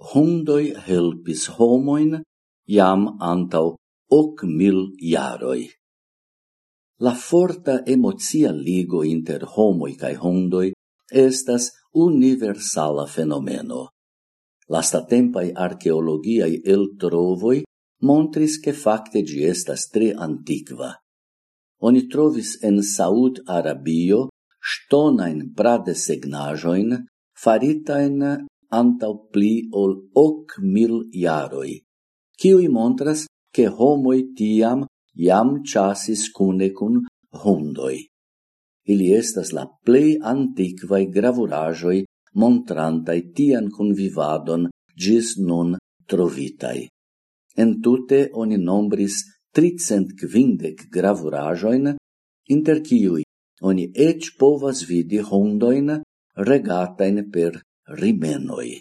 hundoi helpis homoin jam antau hoc mil iaroi. La forta emozia ligo inter homoi cae hundoi estas universala fenomeno. Lastatempai archeologiai el trovoi montris che facte gi estas tre antiqua. Oni trovis en Saud Arabio stonain pradesegnajoin faritain antau pli ol hoc mil iaroi, ciui montras che homoi tiam iam chasis cune cun hundoi. Ili estas la plei antiquae gravurajoi montrantai tian convivadon gis nun trovitai. Entute oni nombris tricent quindec gravurajoin, inter ciui oni ec povas vidi hundoin regatain per rimenoi.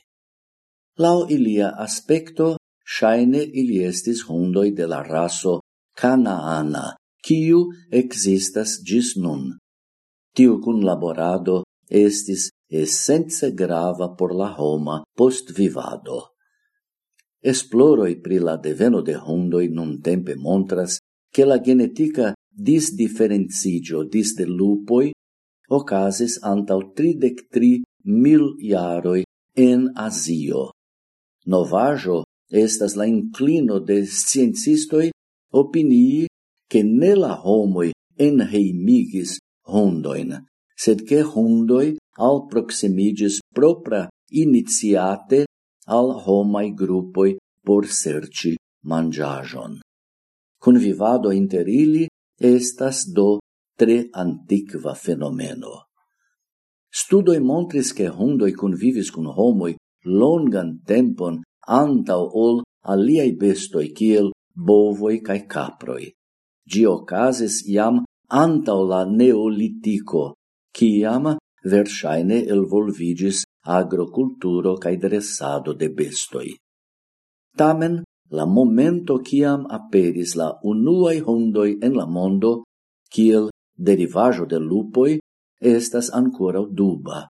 Lau ilia aspecto, shaine ili estis hundoi de la raso Canaana, kiu existas gis nun. Tiu cun laborado estis essence grava por la Roma post vivado. Esploroi pri la deveno de hundoi nun tempe montras che la genetica disdifferenzigio dis de lupoi ocasis antau tridec tri mil iaroi en Asio. Novajo estas la inclino de sciencistoi opinii che ne la homoi enheimigis hundoin, sed che hundoi al proximigis propra iniziate al homai gruppoi por serci mangiajon. Convivado inter ili estas do tre antiqua fenomeno. Studoi montris che hundoi convivis cun homoi longan tempon antau ol aliai bestoi kiel bovoi cae caproi. Gi ocasis iam antau la neolitico, ciam versaine elvolvigis agroculturo cae dressado de bestoi. Tamen, la momento ciam aperis la unuae hundoi en la mondo, kiel derivajo de lupoi, estas ancora duba.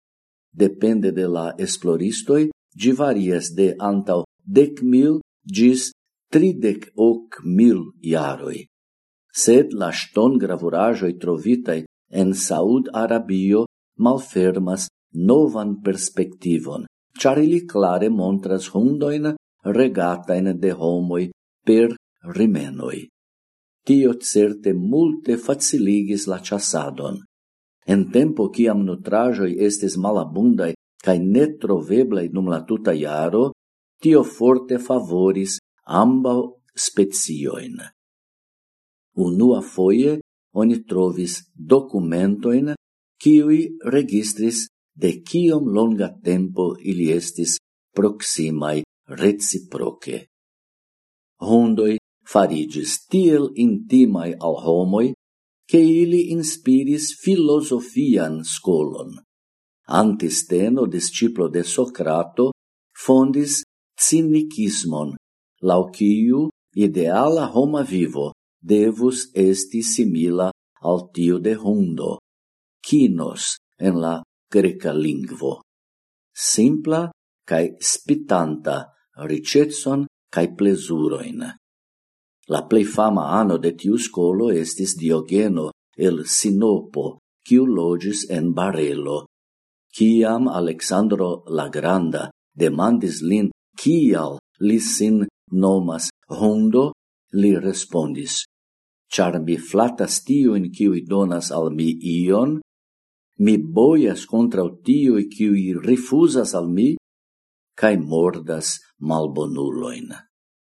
Depende de la esploristoi, gi varias de antau dec mil gis tridec hoc mil iaroi. Sed la ston gravurajoi trovitai en Saud Arabio malfermas novan perspectivon, char ili clare montras hundoin regatain de homoi per rimenoi. Tio certe multe faciligis la chassadon. En tempo ciam nutrajoi estes malabundai cae netroveblai num la tuta iaro, tio forte favoris ambau spezioin. Unua foie oni trovis documentoin kiui registris de kiom longa tempo ili estis proximai reciproce. Hundoi farigis tiel intimai al homoi che ili inspiris filosofian scolon. Antisteno, disciplo de Socrato, fondis cinicismon, lau quiu ideala homa vivo devus esti simila al tio de hundo, kinos en la greca lingvo. Simpla cae spitanta ricetson cae plesuroin. La plei fama ano de tiu scolo estis Diogeno el Sinopo, quiu logis en Barelo. Ciam Alexandro la Granda demandis lin cial li sin nomas hundo, li respondis, char mi flatas tiuin ciui donas al mi ion, mi boias contra tiui ciui rifusas al mi, cae mordas malbonuloin.